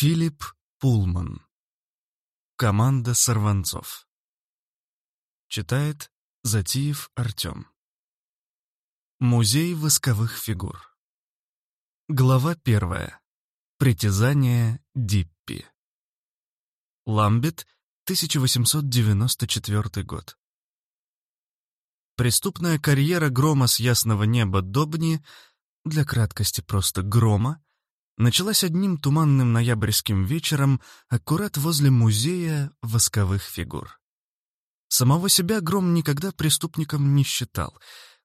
Филипп Пулман. Команда сорванцов. Читает Затиев Артем. Музей восковых фигур. Глава первая. Притязание Диппи. Ламбет, 1894 год. Преступная карьера грома с ясного неба Добни, для краткости просто грома, началась одним туманным ноябрьским вечером аккурат возле музея восковых фигур. Самого себя Гром никогда преступником не считал.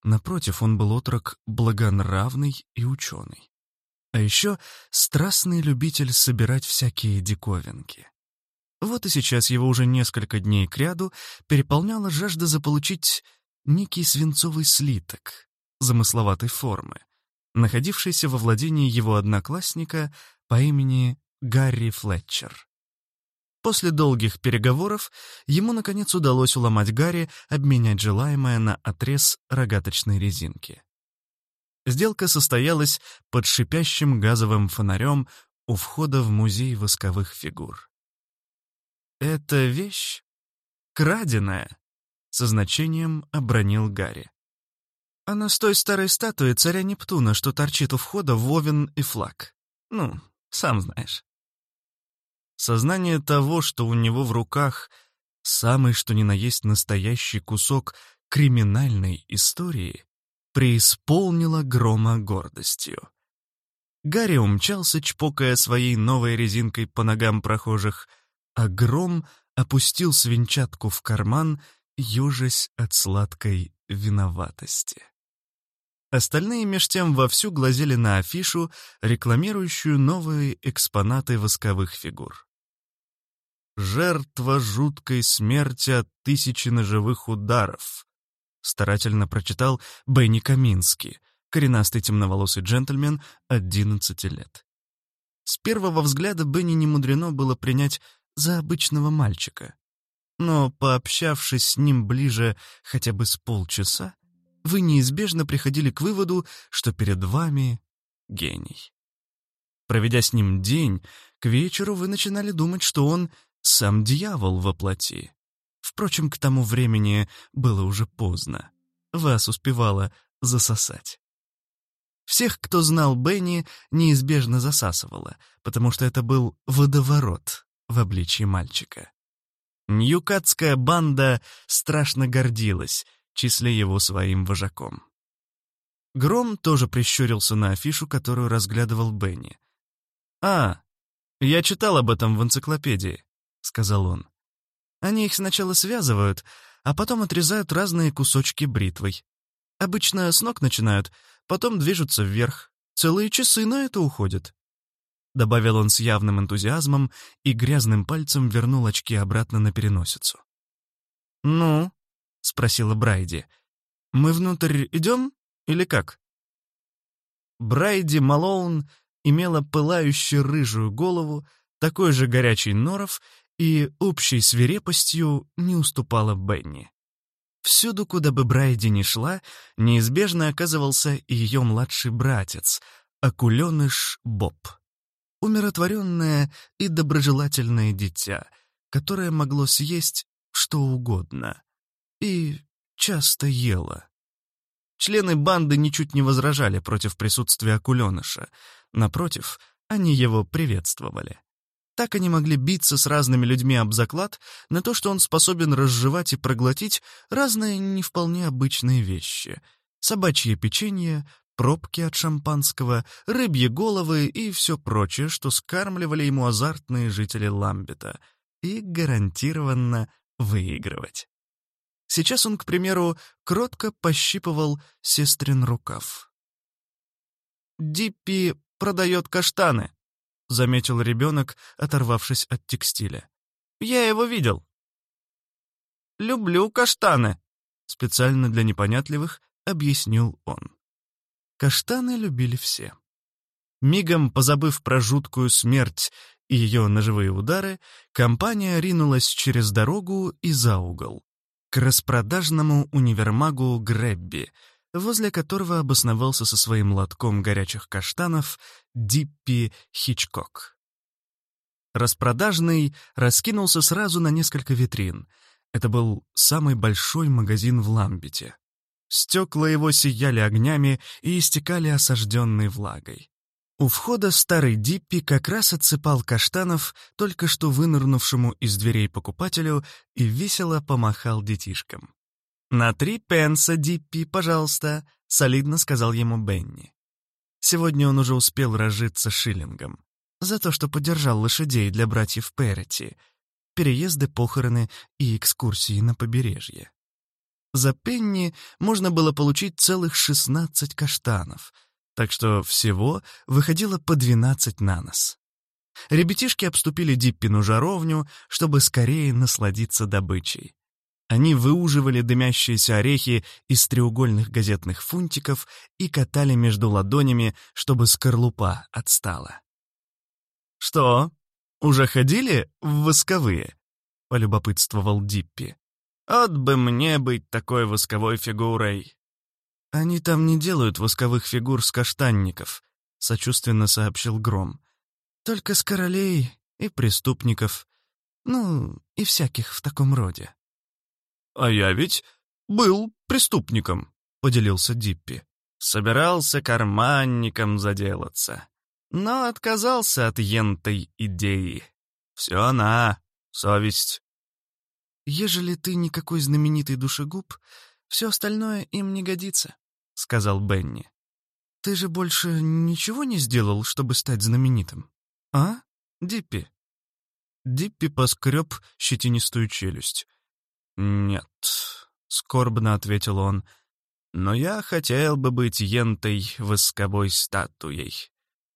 Напротив, он был отрок благонравный и ученый. А еще страстный любитель собирать всякие диковинки. Вот и сейчас его уже несколько дней кряду переполняла жажда заполучить некий свинцовый слиток замысловатой формы, находившийся во владении его одноклассника по имени Гарри Флетчер. После долгих переговоров ему, наконец, удалось уломать Гарри обменять желаемое на отрез рогаточной резинки. Сделка состоялась под шипящим газовым фонарем у входа в музей восковых фигур. «Эта вещь краденая», — со значением обронил Гарри. Она с той старой статуи царя Нептуна, что торчит у входа вовен и флаг. Ну, сам знаешь. Сознание того, что у него в руках самый что ни на есть настоящий кусок криминальной истории, преисполнило грома гордостью. Гарри умчался, чпокая своей новой резинкой по ногам прохожих, а гром опустил свинчатку в карман, ежась от сладкой виноватости. Остальные меж тем вовсю глазели на афишу, рекламирующую новые экспонаты восковых фигур. «Жертва жуткой смерти от тысячи ножевых ударов», старательно прочитал Бенни Камински, коренастый темноволосый джентльмен 11 лет. С первого взгляда Бенни не мудрено было принять за обычного мальчика. Но, пообщавшись с ним ближе хотя бы с полчаса, вы неизбежно приходили к выводу, что перед вами гений. Проведя с ним день, к вечеру вы начинали думать, что он сам дьявол во плоти. Впрочем, к тому времени было уже поздно. Вас успевало засосать. Всех, кто знал Бенни, неизбежно засасывало, потому что это был водоворот в обличье мальчика. Ньюкатская банда страшно гордилась, числя его своим вожаком. Гром тоже прищурился на афишу, которую разглядывал Бенни. «А, я читал об этом в энциклопедии», — сказал он. «Они их сначала связывают, а потом отрезают разные кусочки бритвой. Обычно с ног начинают, потом движутся вверх. Целые часы на это уходят». Добавил он с явным энтузиазмом и грязным пальцем вернул очки обратно на переносицу. «Ну, — спросила Брайди. «Мы внутрь идем или как?» Брайди Малоун имела пылающую рыжую голову, такой же горячий норов и общей свирепостью не уступала Бенни. Всюду, куда бы Брайди ни шла, неизбежно оказывался ее младший братец, акуленыш Боб. Умиротворенное и доброжелательное дитя, которое могло съесть что угодно и часто ела. Члены банды ничуть не возражали против присутствия акуленыша. Напротив, они его приветствовали. Так они могли биться с разными людьми об заклад на то, что он способен разжевать и проглотить разные не вполне обычные вещи. Собачье печенье, пробки от шампанского, рыбьи головы и все прочее, что скармливали ему азартные жители Ламбета. И гарантированно выигрывать. Сейчас он, к примеру, кротко пощипывал сестрин рукав. «Диппи продает каштаны», — заметил ребенок, оторвавшись от текстиля. «Я его видел». «Люблю каштаны», — специально для непонятливых объяснил он. Каштаны любили все. Мигом позабыв про жуткую смерть и ее ножевые удары, компания ринулась через дорогу и за угол, к распродажному универмагу Гребби, возле которого обосновался со своим лотком горячих каштанов Диппи Хичкок. Распродажный раскинулся сразу на несколько витрин. Это был самый большой магазин в Ламбите. Стекла его сияли огнями и истекали осажденной влагой. У входа старый Диппи как раз отсыпал каштанов только что вынырнувшему из дверей покупателю и весело помахал детишкам. «На три пенса, Диппи, пожалуйста», — солидно сказал ему Бенни. Сегодня он уже успел разжиться шиллингом. За то, что поддержал лошадей для братьев Перети, переезды, похороны и экскурсии на побережье. За пенни можно было получить целых 16 каштанов, так что всего выходило по 12 на нос. Ребятишки обступили Диппину жаровню, чтобы скорее насладиться добычей. Они выуживали дымящиеся орехи из треугольных газетных фунтиков и катали между ладонями, чтобы скорлупа отстала. «Что, уже ходили в восковые?» — полюбопытствовал Диппи. «От бы мне быть такой восковой фигурой!» «Они там не делают восковых фигур с каштанников», — сочувственно сообщил Гром. «Только с королей и преступников. Ну, и всяких в таком роде». «А я ведь был преступником», — поделился Диппи. «Собирался карманником заделаться, но отказался от ентой идеи. Все она, совесть». «Ежели ты никакой знаменитый душегуб, все остальное им не годится», — сказал Бенни. «Ты же больше ничего не сделал, чтобы стать знаменитым? А, Диппи?» Диппи поскреб щетинистую челюсть. «Нет», — скорбно ответил он, — «но я хотел бы быть ентой восковой статуей.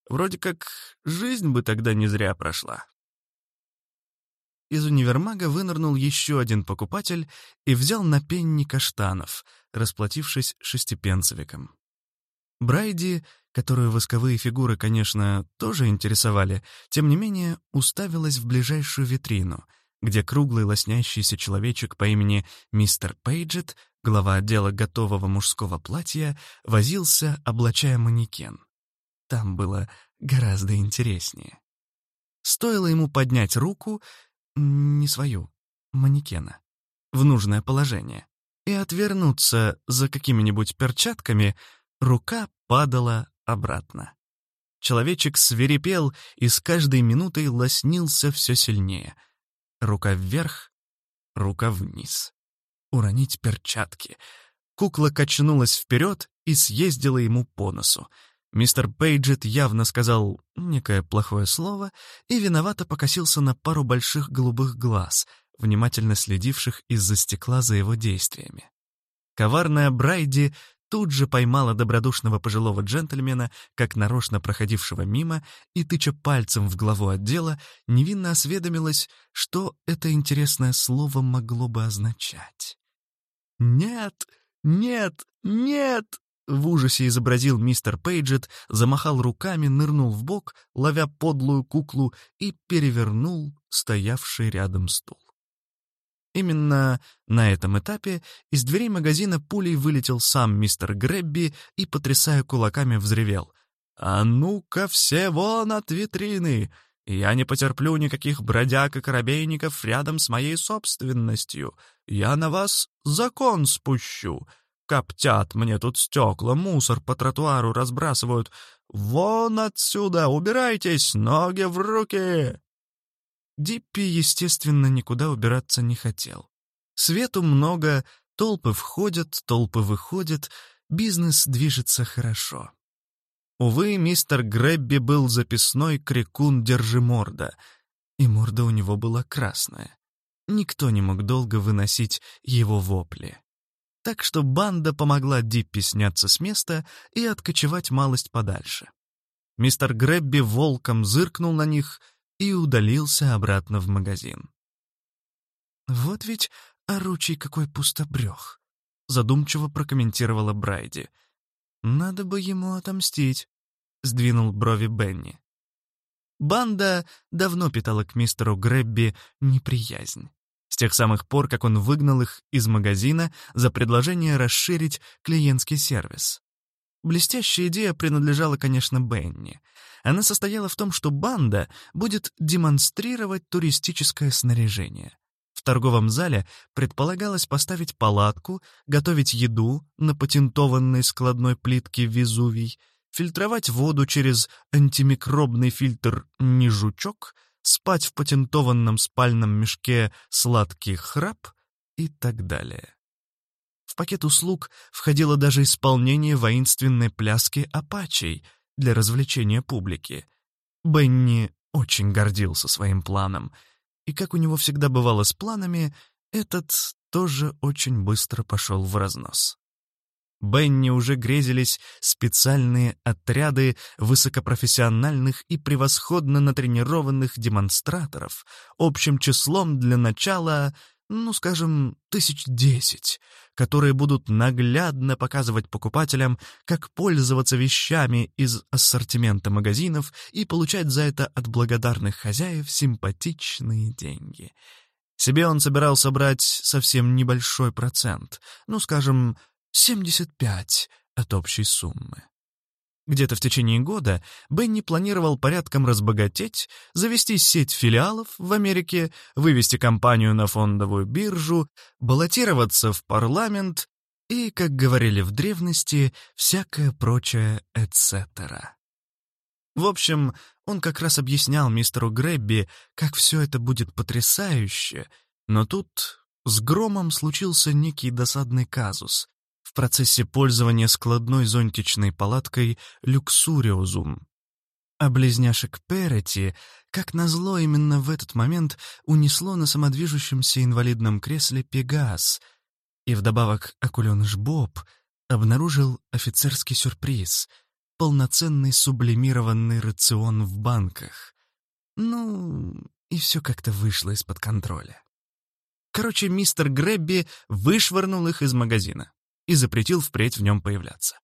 Вроде как жизнь бы тогда не зря прошла». Из универмага вынырнул еще один покупатель и взял на пенни каштанов, расплатившись шестипенцевиком. Брайди, которую восковые фигуры, конечно, тоже интересовали, тем не менее уставилась в ближайшую витрину, где круглый лоснящийся человечек по имени мистер Пейджет, глава отдела готового мужского платья, возился, облачая манекен. Там было гораздо интереснее. Стоило ему поднять руку, не свою, манекена, в нужное положение, и отвернуться за какими-нибудь перчатками, рука падала обратно. Человечек свирепел и с каждой минутой лоснился все сильнее. Рука вверх, рука вниз. Уронить перчатки. Кукла качнулась вперед и съездила ему по носу — Мистер Пейджет явно сказал некое плохое слово и виновато покосился на пару больших голубых глаз, внимательно следивших из-за стекла за его действиями. Коварная Брайди тут же поймала добродушного пожилого джентльмена, как нарочно проходившего мимо, и, тыча пальцем в главу отдела, невинно осведомилась, что это интересное слово могло бы означать. «Нет, нет, нет!» В ужасе изобразил мистер Пейджет, замахал руками, нырнул в бок, ловя подлую куклу и перевернул стоявший рядом стул. Именно на этом этапе из дверей магазина пулей вылетел сам мистер Гребби и, потрясая кулаками, взревел. «А ну-ка все вон от витрины! Я не потерплю никаких бродяг и коробейников рядом с моей собственностью. Я на вас закон спущу. Коптят мне тут стекла, мусор по тротуару разбрасывают. Вон отсюда, убирайтесь, ноги в руки!» Диппи, естественно, никуда убираться не хотел. Свету много, толпы входят, толпы выходят, бизнес движется хорошо. Увы, мистер Грэбби был записной крикун Держиморда, и морда у него была красная. Никто не мог долго выносить его вопли так что банда помогла Диппи сняться с места и откочевать малость подальше. Мистер Грэбби волком зыркнул на них и удалился обратно в магазин. «Вот ведь оручий какой пустобрех», — задумчиво прокомментировала Брайди. «Надо бы ему отомстить», — сдвинул брови Бенни. Банда давно питала к мистеру Грэбби неприязнь с тех самых пор, как он выгнал их из магазина за предложение расширить клиентский сервис. Блестящая идея принадлежала, конечно, Бенни. Она состояла в том, что банда будет демонстрировать туристическое снаряжение. В торговом зале предполагалось поставить палатку, готовить еду на патентованной складной плитке Везувий, фильтровать воду через антимикробный фильтр «Нежучок», спать в патентованном спальном мешке «Сладкий храп» и так далее. В пакет услуг входило даже исполнение воинственной пляски апачей для развлечения публики. Бенни очень гордился своим планом, и, как у него всегда бывало с планами, этот тоже очень быстро пошел в разнос. Бенни уже грезились специальные отряды высокопрофессиональных и превосходно натренированных демонстраторов, общим числом для начала ну, скажем, тысяч десять, которые будут наглядно показывать покупателям, как пользоваться вещами из ассортимента магазинов и получать за это от благодарных хозяев симпатичные деньги. Себе он собирался брать совсем небольшой процент, ну, скажем, 75 от общей суммы. Где-то в течение года Бенни планировал порядком разбогатеть, завести сеть филиалов в Америке, вывести компанию на фондовую биржу, баллотироваться в парламент и, как говорили в древности, всякое прочее эцетера. В общем, он как раз объяснял мистеру Грэбби, как все это будет потрясающе, но тут с громом случился некий досадный казус в процессе пользования складной зонтичной палаткой «Люксуриозум». А близняшек Перети, как назло, именно в этот момент унесло на самодвижущемся инвалидном кресле Пегас, и вдобавок акуленыш Боб обнаружил офицерский сюрприз — полноценный сублимированный рацион в банках. Ну, и все как-то вышло из-под контроля. Короче, мистер Грэбби вышвырнул их из магазина и запретил впредь в нем появляться.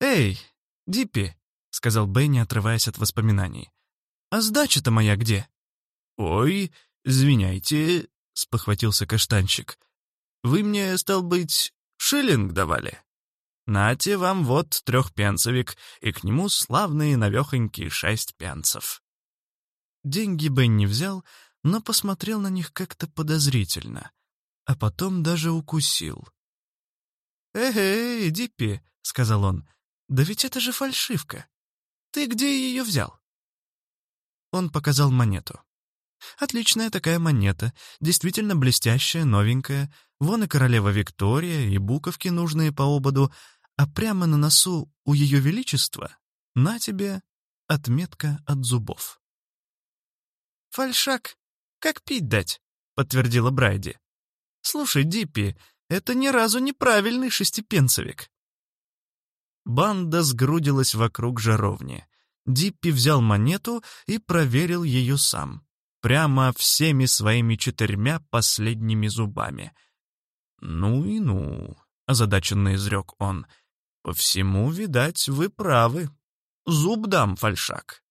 «Эй, Диппи», — сказал Бенни, отрываясь от воспоминаний, — «а сдача-то моя где?» «Ой, извиняйте», — спохватился каштанчик. «Вы мне, стал быть, шиллинг давали?» «Нате вам вот трехпенцевик, и к нему славные навехонькие шесть пенцев». Деньги Бенни взял, но посмотрел на них как-то подозрительно, а потом даже укусил. «Эй, Диппи», — сказал он, — «да ведь это же фальшивка. Ты где ее взял?» Он показал монету. Отличная такая монета, действительно блестящая, новенькая. Вон и королева Виктория, и буковки нужные по ободу, а прямо на носу у ее величества на тебе отметка от зубов. «Фальшак, как пить дать?» — подтвердила Брайди. «Слушай, Диппи, это ни разу неправильный шестипенцевик. Банда сгрудилась вокруг жаровни. Диппи взял монету и проверил ее сам. Прямо всеми своими четырьмя последними зубами. «Ну и ну», — озадаченно изрек он. «По всему, видать, вы правы. Зуб дам, фальшак».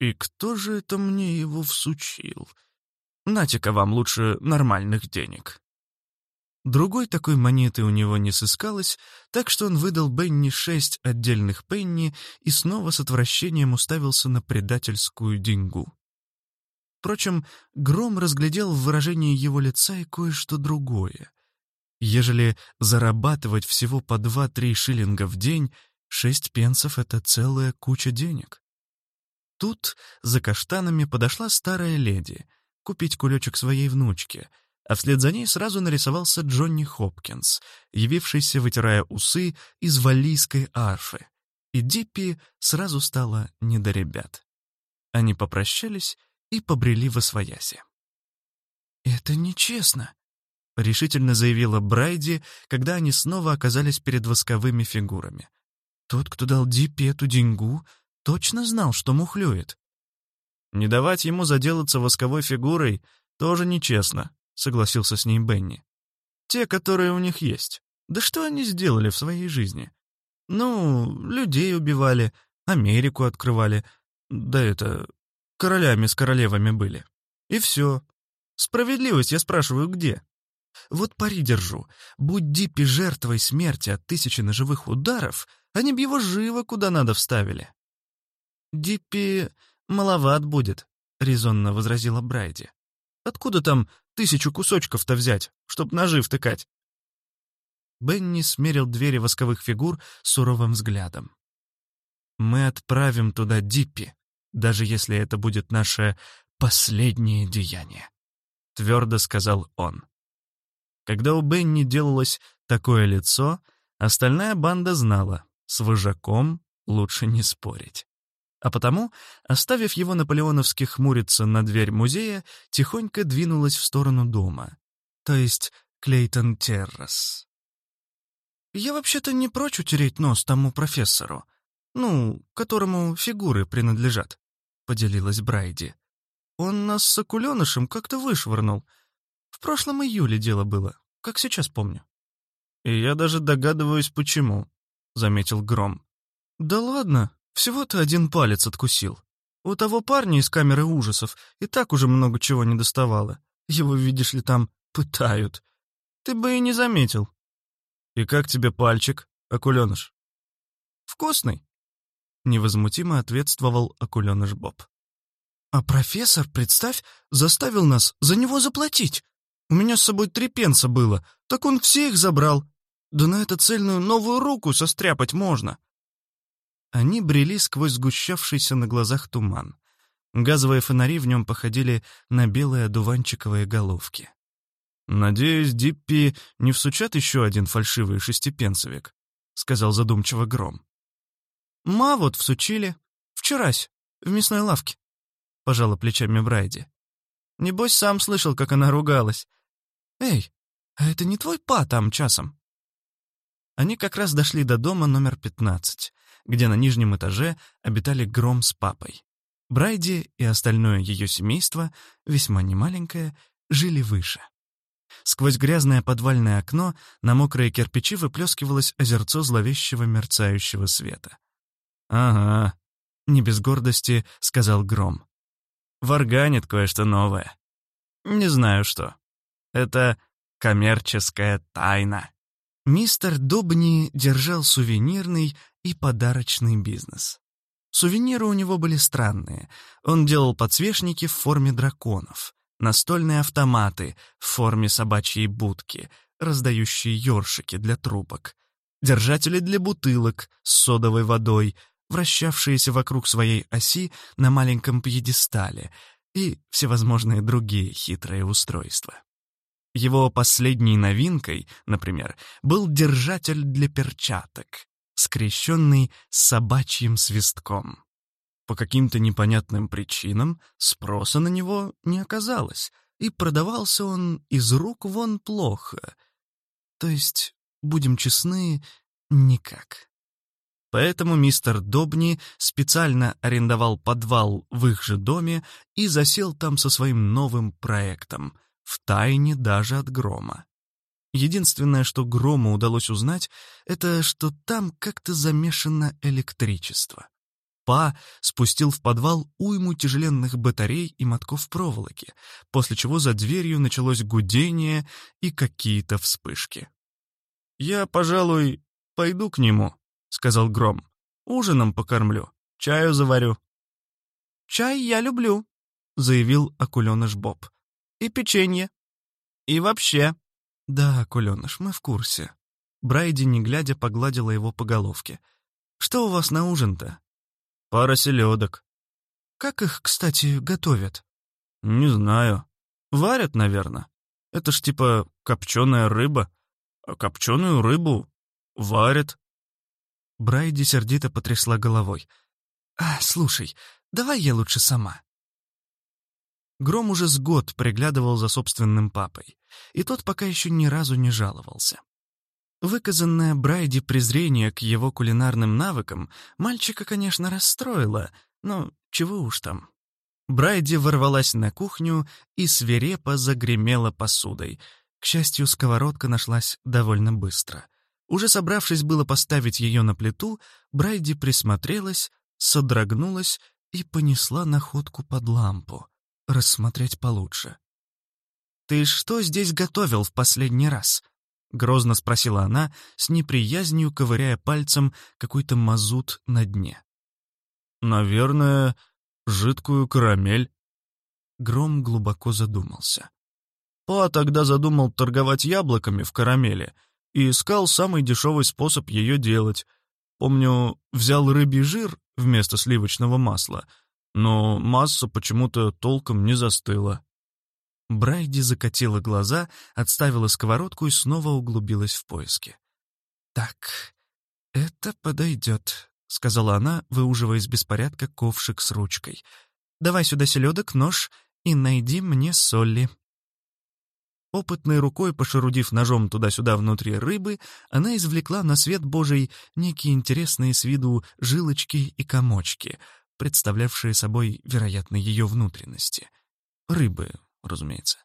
«И кто же это мне его всучил? Нате-ка вам лучше нормальных денег». Другой такой монеты у него не сыскалось, так что он выдал Бенни шесть отдельных пенни и снова с отвращением уставился на предательскую деньгу. Впрочем, Гром разглядел в выражении его лица и кое-что другое. Ежели зарабатывать всего по два-три шиллинга в день, шесть пенсов — это целая куча денег. Тут за каштанами подошла старая леди купить кулечек своей внучке — а вслед за ней сразу нарисовался Джонни Хопкинс, явившийся, вытирая усы, из валлийской арфы. И Диппи сразу стало не до ребят. Они попрощались и побрели во свояси. «Это нечестно», — решительно заявила Брайди, когда они снова оказались перед восковыми фигурами. «Тот, кто дал Диппи эту деньгу, точно знал, что мухлюет». «Не давать ему заделаться восковой фигурой тоже нечестно», — согласился с ней Бенни. «Те, которые у них есть. Да что они сделали в своей жизни? Ну, людей убивали, Америку открывали. Да это... королями с королевами были. И все. Справедливость, я спрашиваю, где? Вот пари держу. Будь Диппи жертвой смерти от тысячи ножевых ударов, Они б его живо куда надо вставили. «Диппи маловат будет», — резонно возразила Брайди. «Откуда там тысячу кусочков-то взять, чтоб ножи втыкать?» Бенни смерил двери восковых фигур суровым взглядом. «Мы отправим туда Диппи, даже если это будет наше последнее деяние», — твердо сказал он. Когда у Бенни делалось такое лицо, остальная банда знала, с вожаком лучше не спорить. А потому, оставив его наполеоновски хмуриться на дверь музея, тихонько двинулась в сторону дома, то есть Клейтон Террас. «Я вообще-то не прочь утереть нос тому профессору, ну, которому фигуры принадлежат», — поделилась Брайди. «Он нас с акуленышем как-то вышвырнул. В прошлом июле дело было, как сейчас помню». «И я даже догадываюсь, почему», — заметил Гром. «Да ладно, всего-то один палец откусил. У того парня из камеры ужасов и так уже много чего не доставало. Его, видишь ли, там пытают. Ты бы и не заметил». «И как тебе пальчик, акуленыш?» «Вкусный», — невозмутимо ответствовал акуленыш Боб. «А профессор, представь, заставил нас за него заплатить. У меня с собой три пенса было, так он все их забрал. Да на это цельную новую руку состряпать можно». Они брели сквозь сгущавшийся на глазах туман. Газовые фонари в нем походили на белые одуванчиковые головки. «Надеюсь, Диппи не всучат еще один фальшивый шестипенсовик», — сказал задумчиво Гром. «Ма вот всучили. Вчерась, в мясной лавке», — пожала плечами Брайди. «Небось, сам слышал, как она ругалась. Эй, а это не твой па там часом?» Они как раз дошли до дома номер 15, где на нижнем этаже обитали Гром с папой. Брайди и остальное ее семейство, весьма немаленькое, жили выше. Сквозь грязное подвальное окно на мокрые кирпичи выплескивалось озерцо зловещего мерцающего света. «Ага», — не без гордости сказал Гром. «Варганит кое-что новое. Не знаю что. Это коммерческая тайна». Мистер Добни держал сувенирный и подарочный бизнес. Сувениры у него были странные. Он делал подсвечники в форме драконов, настольные автоматы в форме собачьей будки, раздающие ёршики для трубок, держатели для бутылок с содовой водой, вращавшиеся вокруг своей оси на маленьком пьедестале и всевозможные другие хитрые устройства. Его последней новинкой, например, был держатель для перчаток, скрещенный с собачьим свистком. По каким-то непонятным причинам спроса на него не оказалось, и продавался он из рук вон плохо. То есть, будем честны, никак. Поэтому мистер Добни специально арендовал подвал в их же доме и засел там со своим новым проектом, в тайне даже от Грома. Единственное, что Грому удалось узнать, это что там как-то замешано электричество. Па спустил в подвал уйму тяжеленных батарей и мотков проволоки, после чего за дверью началось гудение и какие-то вспышки. «Я, пожалуй, пойду к нему», — сказал Гром. «Ужином покормлю, чаю заварю». «Чай я люблю», — заявил акуленыш Боб. «И печенье. И вообще». «Да, акуленыш, мы в курсе». Брайди, не глядя, погладила его по головке. «Что у вас на ужин-то?» Пара селедок. Как их, кстати, готовят? Не знаю. Варят, наверное. Это ж типа копченая рыба. А копченую рыбу варят. Брайди сердито потрясла головой. «А, слушай, давай я лучше сама». Гром уже с год приглядывал за собственным папой, и тот пока еще ни разу не жаловался. Выказанное Брайди презрение к его кулинарным навыкам мальчика, конечно, расстроило, но чего уж там. Брайди ворвалась на кухню и свирепо загремела посудой. К счастью, сковородка нашлась довольно быстро. Уже собравшись было поставить ее на плиту, Брайди присмотрелась, содрогнулась и понесла находку под лампу. Рассмотреть получше. «Ты что здесь готовил в последний раз?» — грозно спросила она, с неприязнью ковыряя пальцем какой-то мазут на дне. «Наверное, жидкую карамель». Гром глубоко задумался. Па тогда задумал торговать яблоками в карамели и искал самый дешевый способ ее делать. Помню, взял рыбий жир вместо сливочного масла, но масса почему-то толком не застыла. Брайди закатила глаза, отставила сковородку и снова углубилась в поиски. «Так, это подойдет», — сказала она, выуживая из беспорядка ковшик с ручкой. «Давай сюда селедок, нож и найди мне соли». Опытной рукой, пошерудив ножом туда-сюда внутри рыбы, она извлекла на свет Божий некие интересные с виду жилочки и комочки, представлявшие собой, вероятно, ее внутренности. Рыбы, разумеется.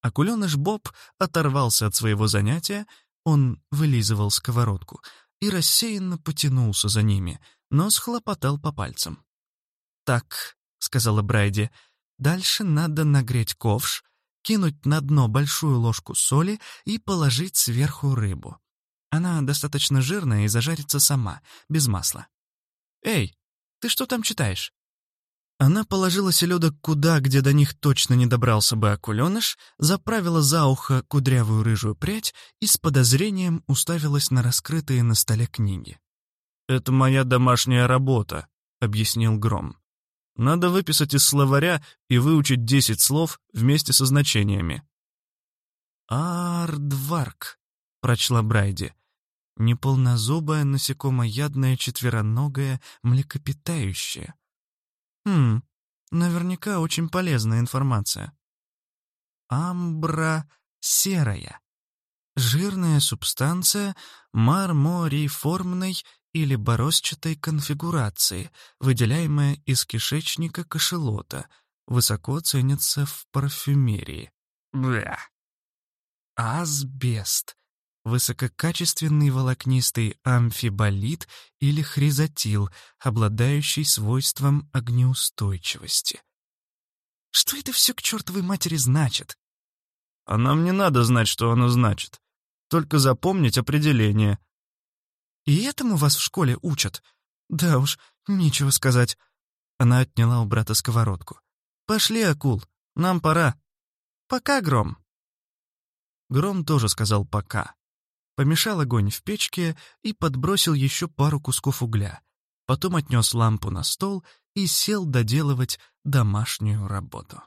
Акуленыш Боб оторвался от своего занятия, он вылизывал сковородку и рассеянно потянулся за ними, но схлопотал по пальцам. «Так», — сказала Брайди, — «дальше надо нагреть ковш, кинуть на дно большую ложку соли и положить сверху рыбу. Она достаточно жирная и зажарится сама, без масла. «Эй, ты что там читаешь?» Она положила селедок куда, где до них точно не добрался бы акуленыш, заправила за ухо кудрявую рыжую прядь и с подозрением уставилась на раскрытые на столе книги. «Это моя домашняя работа», — объяснил Гром. «Надо выписать из словаря и выучить десять слов вместе со значениями». «Ардварк», — прочла Брайди. «Неполнозубое насекомоядное четвероногое млекопитающее». Хм, наверняка очень полезная информация. Амбра серая. Жирная субстанция мармориформной или борозчатой конфигурации, выделяемая из кишечника кошелота, высоко ценится в парфюмерии. Бля. Асбест высококачественный волокнистый амфиболит или хризотил, обладающий свойством огнеустойчивости. Что это все к чертовой матери значит? А нам не надо знать, что оно значит. Только запомнить определение. И этому вас в школе учат? Да уж, нечего сказать. Она отняла у брата сковородку. Пошли, акул, нам пора. Пока, Гром. Гром тоже сказал «пока» помешал огонь в печке и подбросил еще пару кусков угля. Потом отнес лампу на стол и сел доделывать домашнюю работу.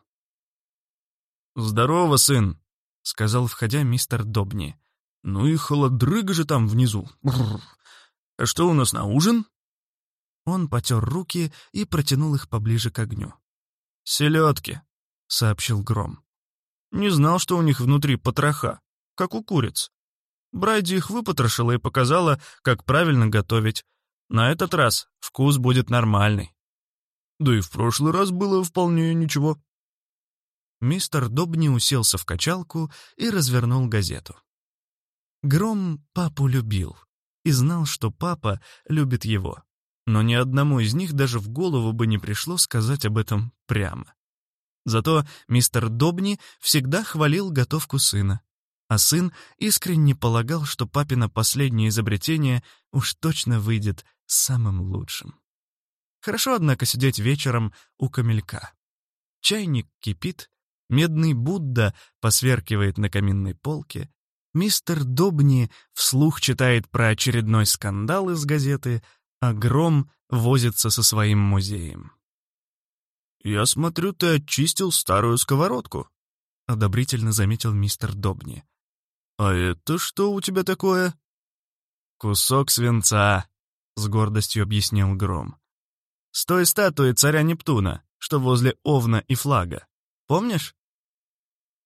«Здорово, сын!» — сказал, входя мистер Добни. «Ну и холодрыга же там внизу! Бррр. А что у нас на ужин?» Он потер руки и протянул их поближе к огню. «Селедки», — сообщил Гром. «Не знал, что у них внутри потроха, как у куриц. Брайди их выпотрошила и показала, как правильно готовить. На этот раз вкус будет нормальный. Да и в прошлый раз было вполне ничего. Мистер Добни уселся в качалку и развернул газету. Гром папу любил и знал, что папа любит его, но ни одному из них даже в голову бы не пришло сказать об этом прямо. Зато мистер Добни всегда хвалил готовку сына, а сын искренне полагал, что папина последнее изобретение уж точно выйдет самым лучшим. Хорошо, однако, сидеть вечером у камелька. Чайник кипит, медный Будда посверкивает на каминной полке, мистер Добни вслух читает про очередной скандал из газеты, а Гром возится со своим музеем. «Я смотрю, ты очистил старую сковородку», — одобрительно заметил мистер Добни. «А это что у тебя такое?» «Кусок свинца», — с гордостью объяснил Гром. «С той статуи царя Нептуна, что возле Овна и флага. Помнишь?»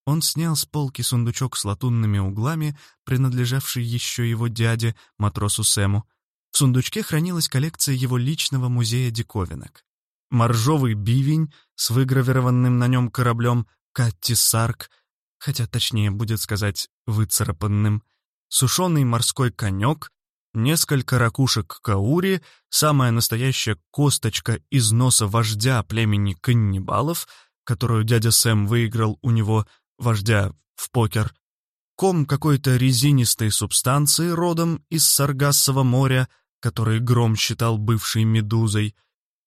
Он снял с полки сундучок с латунными углами, принадлежавший еще его дяде, матросу Сэму. В сундучке хранилась коллекция его личного музея диковинок. Моржовый бивень с выгравированным на нем кораблем Катти Сарк, хотя точнее будет сказать выцарапанным, сушеный морской конек, несколько ракушек каури, самая настоящая косточка из носа вождя племени каннибалов, которую дядя Сэм выиграл у него, вождя, в покер, ком какой-то резинистой субстанции родом из Саргассового моря, который Гром считал бывшей медузой.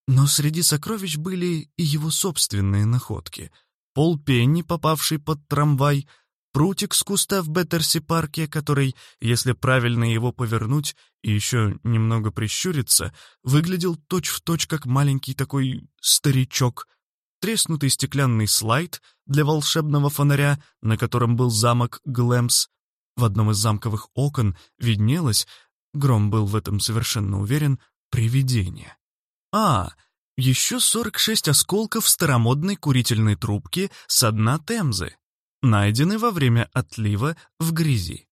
Но среди сокровищ были и его собственные находки. Пол Пенни, попавший под трамвай, прутик с куста в Беттерси-парке, который, если правильно его повернуть и еще немного прищуриться, выглядел точь-в-точь точь как маленький такой старичок, треснутый стеклянный слайд для волшебного фонаря, на котором был замок Глэмс. В одном из замковых окон виднелось, Гром был в этом совершенно уверен, привидение. А, еще 46 осколков старомодной курительной трубки с дна Темзы, найдены во время отлива в грязи.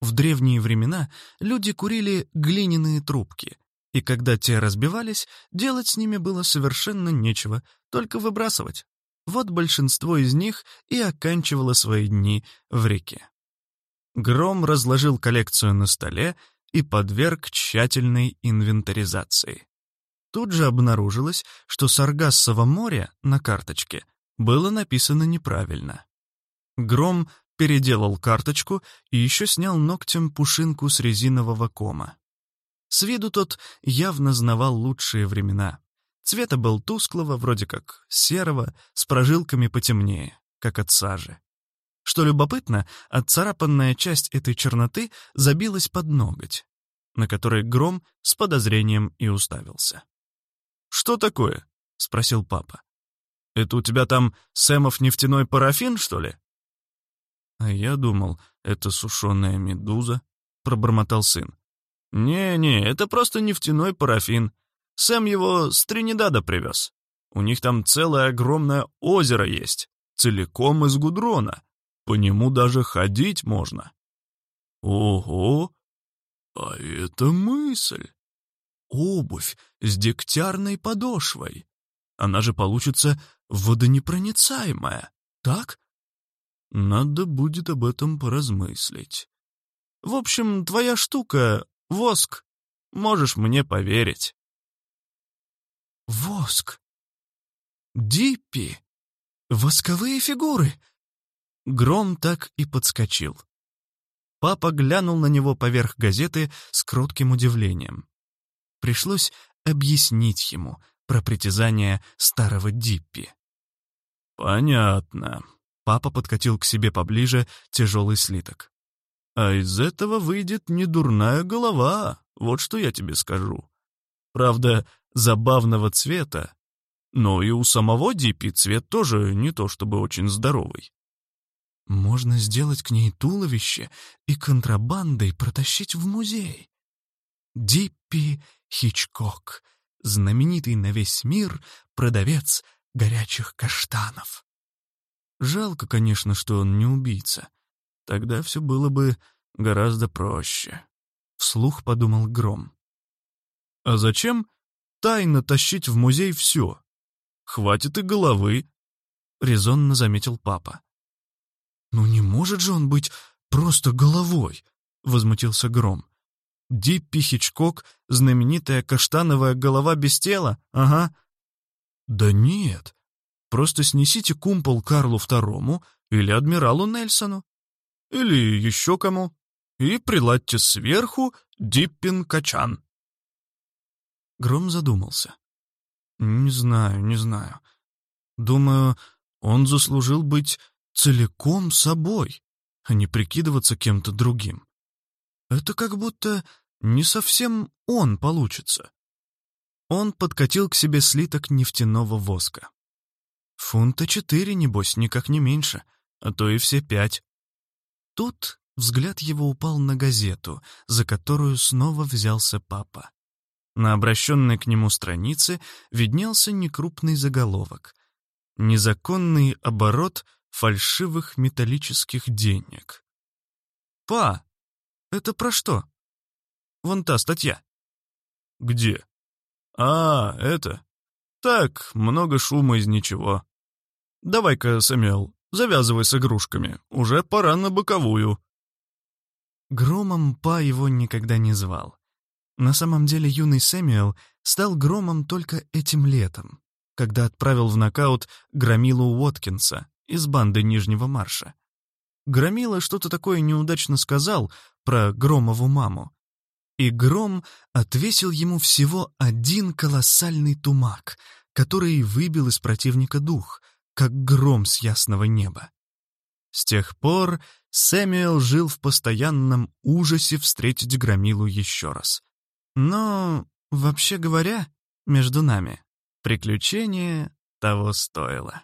В древние времена люди курили глиняные трубки, и когда те разбивались, делать с ними было совершенно нечего, только выбрасывать. Вот большинство из них и оканчивало свои дни в реке. Гром разложил коллекцию на столе и подверг тщательной инвентаризации. Тут же обнаружилось, что Саргассово море на карточке было написано неправильно. Гром переделал карточку и еще снял ногтем пушинку с резинового кома. С виду тот явно знавал лучшие времена. Цвета был тусклого, вроде как серого, с прожилками потемнее, как от сажи. Что любопытно, отцарапанная часть этой черноты забилась под ноготь, на который Гром с подозрением и уставился. «Что такое?» — спросил папа. «Это у тебя там Сэмов нефтяной парафин, что ли?» «А я думал, это сушеная медуза», — пробормотал сын. «Не-не, это просто нефтяной парафин. Сэм его с Тринидада привез. У них там целое огромное озеро есть, целиком из гудрона. По нему даже ходить можно». «Ого! А это мысль! Обувь с дегтярной подошвой. Она же получится водонепроницаемая, так?» Надо будет об этом поразмыслить. В общем, твоя штука — воск. Можешь мне поверить. Воск. Диппи. Восковые фигуры. Гром так и подскочил. Папа глянул на него поверх газеты с кротким удивлением. Пришлось объяснить ему про притязание старого Диппи. «Понятно», Папа подкатил к себе поближе тяжелый слиток. «А из этого выйдет недурная голова, вот что я тебе скажу. Правда, забавного цвета, но и у самого Дипи цвет тоже не то чтобы очень здоровый. Можно сделать к ней туловище и контрабандой протащить в музей. Диппи Хичкок, знаменитый на весь мир продавец горячих каштанов. Жалко, конечно, что он не убийца. Тогда все было бы гораздо проще. Вслух подумал Гром. А зачем тайно тащить в музей все? Хватит и головы, резонно заметил папа. Ну не может же он быть просто головой, возмутился Гром. Диппи Хичкок — знаменитая каштановая голова без тела, ага. Да нет, Просто снесите кумпол Карлу II или адмиралу Нельсону. Или еще кому. И приладьте сверху Диппин-Качан. Гром задумался. «Не знаю, не знаю. Думаю, он заслужил быть целиком собой, а не прикидываться кем-то другим. Это как будто не совсем он получится». Он подкатил к себе слиток нефтяного воска. Фунта четыре, небось, никак не меньше, а то и все пять. Тут взгляд его упал на газету, за которую снова взялся папа. На обращенной к нему странице виднелся некрупный заголовок. «Незаконный оборот фальшивых металлических денег». «Па, это про что?» «Вон та статья». «Где?» «А, это...» Так, много шума из ничего. Давай-ка, Сэмюэл, завязывай с игрушками. Уже пора на боковую. Громом Па его никогда не звал. На самом деле юный Сэмюэл стал громом только этим летом, когда отправил в нокаут Громилу Уоткинса из банды Нижнего Марша. Громила что-то такое неудачно сказал про Громову маму. И Гром отвесил ему всего один колоссальный тумак, который выбил из противника дух, как гром с ясного неба. С тех пор Сэмюэл жил в постоянном ужасе встретить Громилу еще раз. Но, вообще говоря, между нами, приключение того стоило.